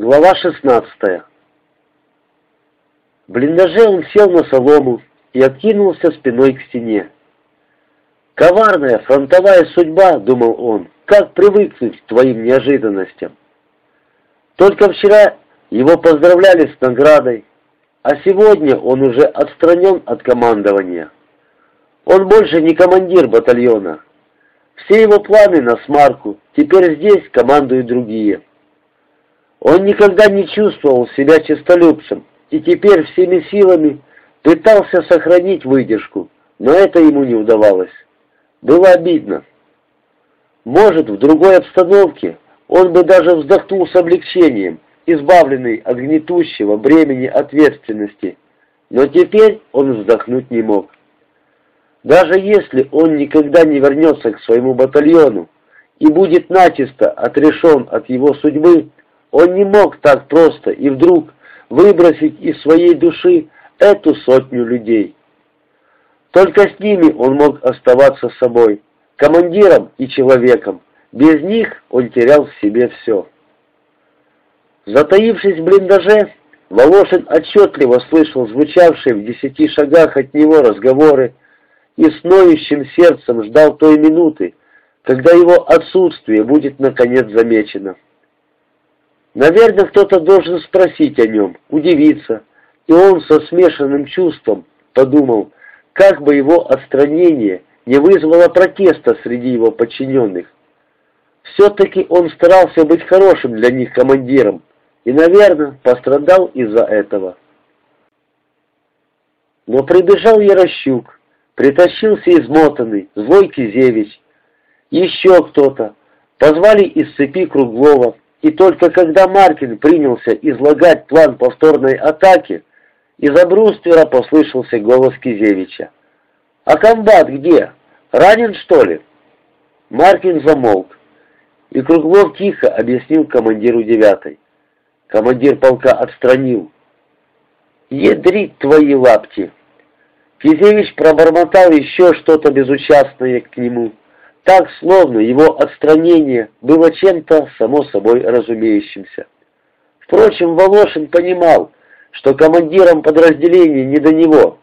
Глава 16 В блиндаже он сел на солому и откинулся спиной к стене. «Коварная фронтовая судьба», — думал он, — «как привыкнуть к твоим неожиданностям?» Только вчера его поздравляли с наградой, а сегодня он уже отстранен от командования. Он больше не командир батальона. Все его планы на смарку, теперь здесь командуют другие. Он никогда не чувствовал себя честолюбцем и теперь всеми силами пытался сохранить выдержку, но это ему не удавалось. Было обидно. Может, в другой обстановке он бы даже вздохнул с облегчением, избавленный от гнетущего бремени ответственности, но теперь он вздохнуть не мог. Даже если он никогда не вернется к своему батальону и будет начисто отрешен от его судьбы, он не мог так просто и вдруг выбросить из своей души эту сотню людей. Только с ними он мог оставаться собой, командиром и человеком. Без них он терял в себе все. Затаившись в блиндаже, Волошин отчетливо слышал звучавшие в десяти шагах от него разговоры и с ноющим сердцем ждал той минуты, когда его отсутствие будет наконец замечено. Наверное, кто-то должен спросить о нем, удивиться, и он со смешанным чувством подумал, как бы его отстранение не вызвало протеста среди его подчиненных. Все-таки он старался быть хорошим для них командиром и, наверное, пострадал из-за этого. Но прибежал Ярощук, притащился измотанный, злой Кизевич, еще кто-то, позвали из цепи Круглова, и только когда Маркин принялся излагать план повторной атаки, из-за послышался голос Кизевича. «А комбат где? Ранен, что ли?» Маркин замолк, и Круглов тихо объяснил командиру девятой. Командир полка отстранил. «Ядрить твои лапти!» Кизевич пробормотал еще что-то безучастное к нему так, словно его отстранение было чем-то само собой разумеющимся. Впрочем, Волошин понимал, что командирам подразделения не до него.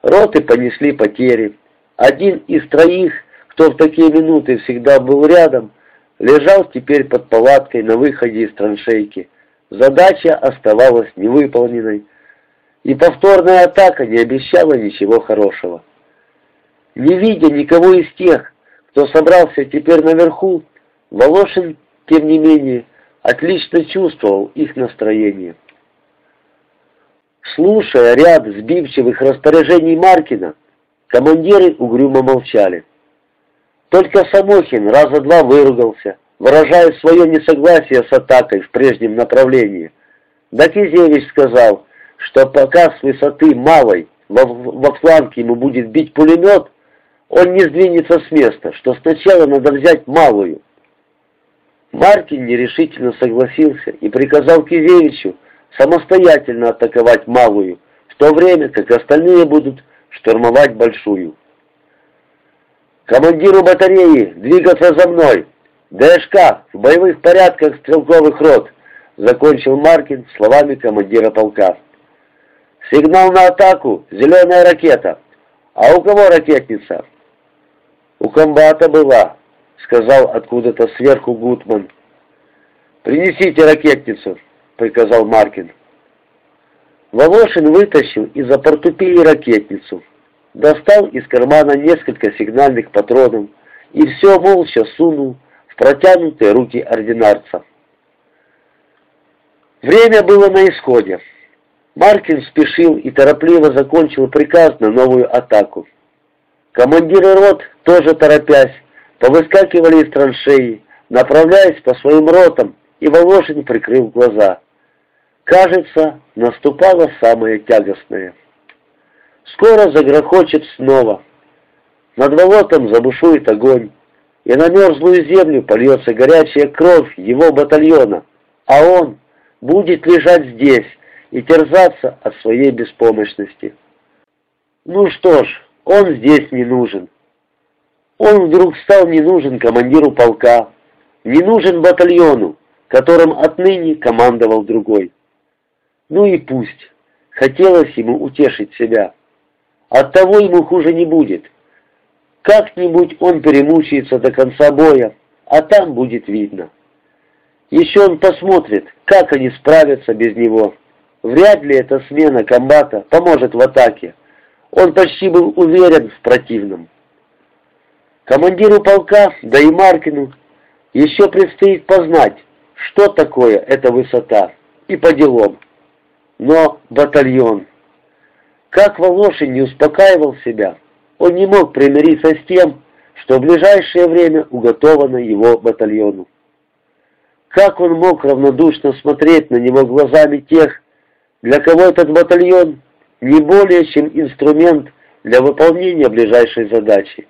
Роты понесли потери. Один из троих, кто в такие минуты всегда был рядом, лежал теперь под палаткой на выходе из траншейки. Задача оставалась невыполненной, и повторная атака не обещала ничего хорошего. Не видя никого из тех, кто собрался теперь наверху, Волошин, тем не менее, отлично чувствовал их настроение. Слушая ряд сбивчивых распоряжений Маркина, командиры угрюмо молчали. Только Самохин раза два выругался, выражая свое несогласие с атакой в прежнем направлении. Дакизевич сказал, что пока с высоты малой во, во фланге ему будет бить пулемет, он не сдвинется с места, что сначала надо взять малую. Мартин нерешительно согласился и приказал Кизевичу самостоятельно атаковать малую, в то время как остальные будут штурмовать большую. «Командиру батареи двигаться за мной! ДШК в боевых порядках стрелковых рот!» закончил Маркин словами командира полка. «Сигнал на атаку! Зеленая ракета! А у кого ракетница?» «У комбата была», — сказал откуда-то сверху Гутман. «Принесите ракетницу», — приказал Маркин. Волошин вытащил из-за портупеи ракетницу, достал из кармана несколько сигнальных патронов и все молча сунул в протянутые руки ординарца. Время было на исходе. Маркин спешил и торопливо закончил приказ на новую атаку. Командиры рот, тоже торопясь, повыскакивали из траншеи, направляясь по своим ротам, и Волошин прикрыл глаза. Кажется, наступало самое тягостное. Скоро загрохочет снова. Над болотом забушует огонь, и на мерзлую землю польется горячая кровь его батальона, а он будет лежать здесь и терзаться от своей беспомощности. Ну что ж, он здесь не нужен. Он вдруг стал не нужен командиру полка, не нужен батальону, которым отныне командовал другой. Ну и пусть. Хотелось ему утешить себя. Оттого ему хуже не будет. Как-нибудь он перемучается до конца боя, а там будет видно. Еще он посмотрит, как они справятся без него. Вряд ли эта смена комбата поможет в атаке. Он почти был уверен в противном. Командиру полка, да и Маркину, еще предстоит познать, что такое эта высота, и по делам. Но батальон... Как Волошин не успокаивал себя, он не мог примириться с тем, что в ближайшее время уготовано его батальону. Как он мог равнодушно смотреть на него глазами тех, для кого этот батальон не более чем инструмент для выполнения ближайшей задачи,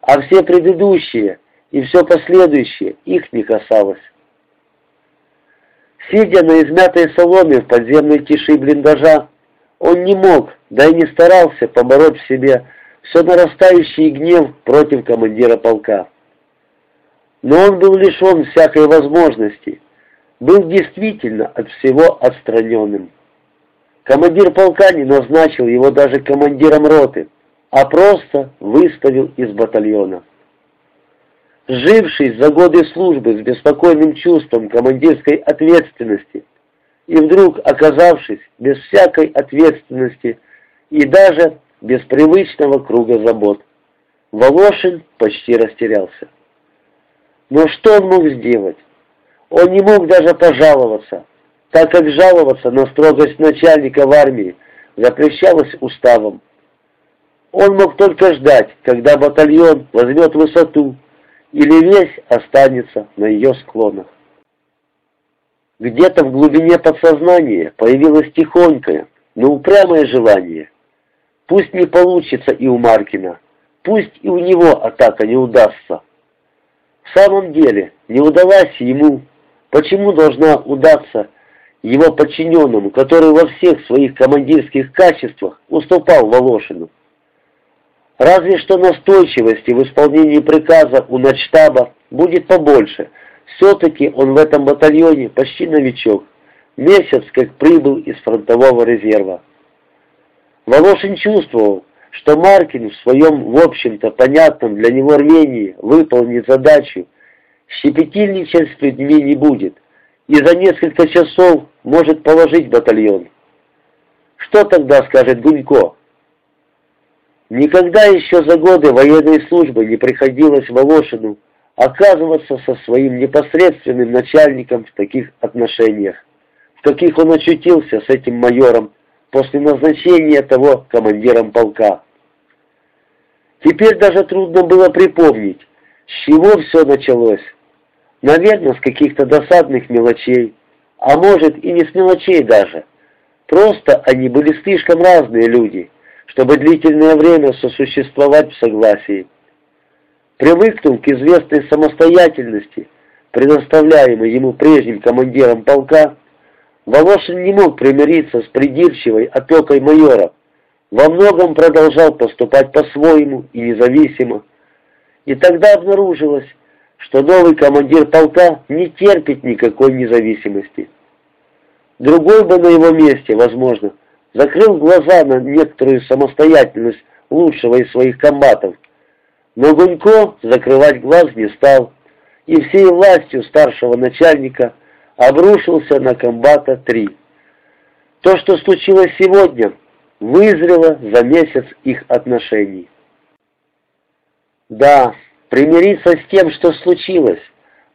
а все предыдущие и все последующее их не касалось. Сидя на измятой соломе в подземной тиши блиндажа, он не мог, да и не старался побороть в себе все нарастающий гнев против командира полка. Но он был лишен всякой возможности, был действительно от всего отстраненным. Командир полка не назначил его даже командиром роты, а просто выставил из батальона. Живший за годы службы с беспокойным чувством командирской ответственности и вдруг оказавшись без всякой ответственности и даже без привычного круга забот, Волошин почти растерялся. Но что он мог сделать? Он не мог даже пожаловаться, так как жаловаться на строгость начальника в армии запрещалось уставом. Он мог только ждать, когда батальон возьмет высоту, или весь останется на ее склонах. Где-то в глубине подсознания появилось тихонькое, но упрямое желание. Пусть не получится и у Маркина, пусть и у него атака не удастся. В самом деле, не удалась ему, почему должна удаться его подчиненному, который во всех своих командирских качествах уступал Волошину? Разве что настойчивости в исполнении приказа у начштаба будет побольше. Все-таки он в этом батальоне почти новичок. Месяц как прибыл из фронтового резерва. Волошин чувствовал, что Маркин в своем, в общем-то, понятном для него рвении выполнит задачу, щепетильничать с людьми не будет, и за несколько часов может положить батальон. Что тогда скажет Гунько? Никогда еще за годы военной службы не приходилось Волошину оказываться со своим непосредственным начальником в таких отношениях, в каких он очутился с этим майором после назначения того командиром полка. Теперь даже трудно было припомнить, с чего все началось. Наверное, с каких-то досадных мелочей, а может и не с мелочей даже. Просто они были слишком разные люди – чтобы длительное время сосуществовать в согласии. Привыкнув к известной самостоятельности, предоставляемой ему прежним командиром полка, Волошин не мог примириться с придирчивой опекой майора, во многом продолжал поступать по-своему и независимо. И тогда обнаружилось, что новый командир полка не терпит никакой независимости. Другой бы на его месте, возможно, закрыл глаза на некоторую самостоятельность лучшего из своих комбатов. Но Гунько закрывать глаз не стал, и всей властью старшего начальника обрушился на комбата-3. То, что случилось сегодня, вызрело за месяц их отношений. Да, примириться с тем, что случилось,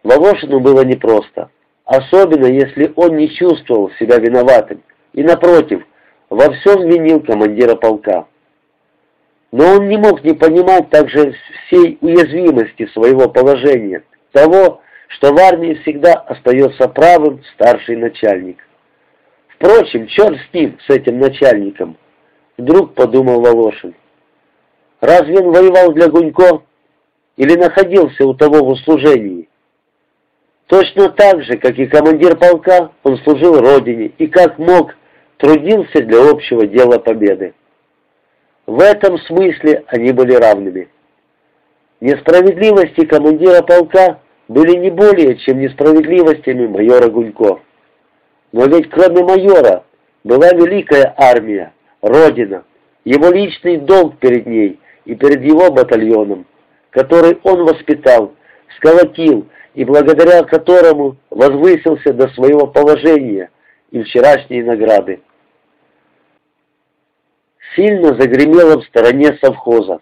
Волошину было непросто, особенно если он не чувствовал себя виноватым, и напротив – во всем винил командира полка. Но он не мог не понимать также всей уязвимости своего положения, того, что в армии всегда остается правым старший начальник. Впрочем, черт с ним, с этим начальником, вдруг подумал Волошин. Разве он воевал для Гунько или находился у того в услужении? Точно так же, как и командир полка, он служил Родине и как мог трудился для общего дела победы. В этом смысле они были равными. Несправедливости командира полка были не более чем несправедливостями майора Гунько. Но ведь кроме майора была великая армия, Родина, его личный долг перед ней и перед его батальоном, который он воспитал, сколотил и благодаря которому возвысился до своего положения и вчерашней награды. Сильно загремело в стороне совхоза.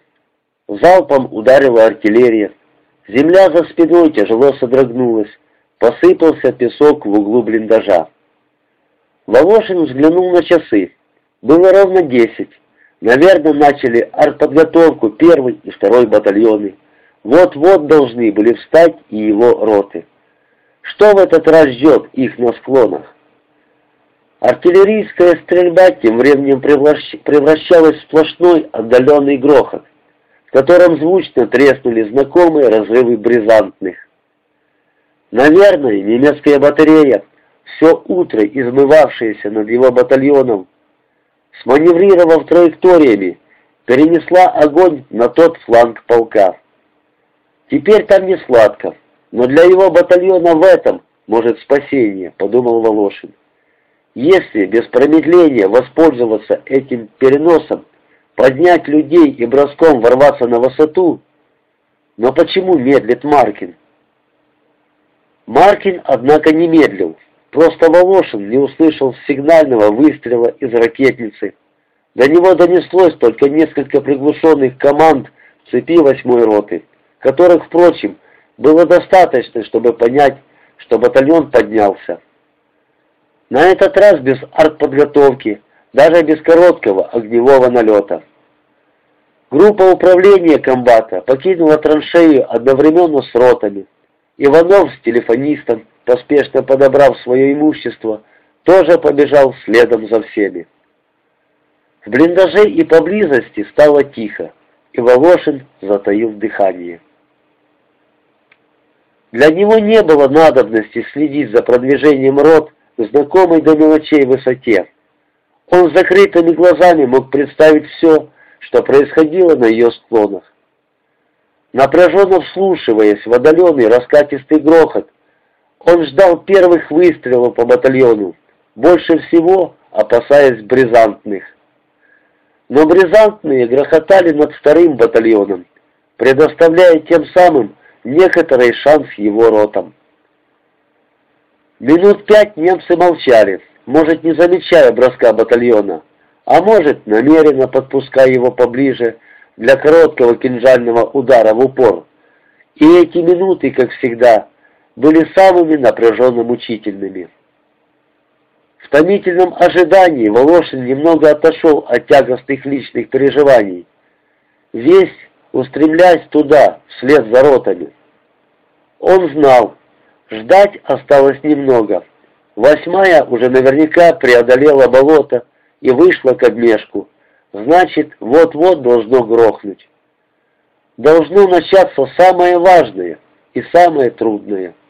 Залпом ударила артиллерия. Земля за спиной тяжело содрогнулась. Посыпался песок в углу блиндажа. Волошин взглянул на часы. Было ровно десять. Наверное, начали артподготовку первый и второй батальоны. Вот-вот должны были встать и его роты. Что в этот раз ждет их на склонах? Артиллерийская стрельба тем временем превращалась в сплошной отдаленный грохот, в котором звучно треснули знакомые разрывы бризантных. Наверное, немецкая батарея, все утро измывавшаяся над его батальоном, сманеврировав траекториями, перенесла огонь на тот фланг полка. Теперь там не сладко, но для его батальона в этом может спасение, подумал Волошин. Если без промедления воспользоваться этим переносом, поднять людей и броском ворваться на высоту, но почему медлит Маркин? Маркин, однако, не медлил. Просто Волошин не услышал сигнального выстрела из ракетницы. До него донеслось только несколько приглушенных команд цепи восьмой роты, которых, впрочем, было достаточно, чтобы понять, что батальон поднялся. На этот раз без артподготовки, даже без короткого огневого налета. Группа управления комбата покинула траншею одновременно с ротами. Иванов с телефонистом, поспешно подобрав свое имущество, тоже побежал следом за всеми. В блиндаже и поблизости стало тихо, и Волошин затаил дыхание. Для него не было надобности следить за продвижением рот знакомой до мелочей высоте. Он с закрытыми глазами мог представить все, что происходило на ее склонах. Напряженно вслушиваясь в отдаленный раскатистый грохот, он ждал первых выстрелов по батальону, больше всего опасаясь бризантных. Но бризантные грохотали над вторым батальоном, предоставляя тем самым некоторый шанс его ротам. Минут пять немцы молчали, может, не замечая броска батальона, а может, намеренно подпуская его поближе для короткого кинжального удара в упор. И эти минуты, как всегда, были самыми напряженно мучительными. В томительном ожидании Волошин немного отошел от тягостных личных переживаний, весь устремляясь туда, вслед за ротами. Он знал, Ждать осталось немного. Восьмая уже наверняка преодолела болото и вышла к обмешку. Значит, вот-вот должно грохнуть. Должно начаться самое важное и самое трудное —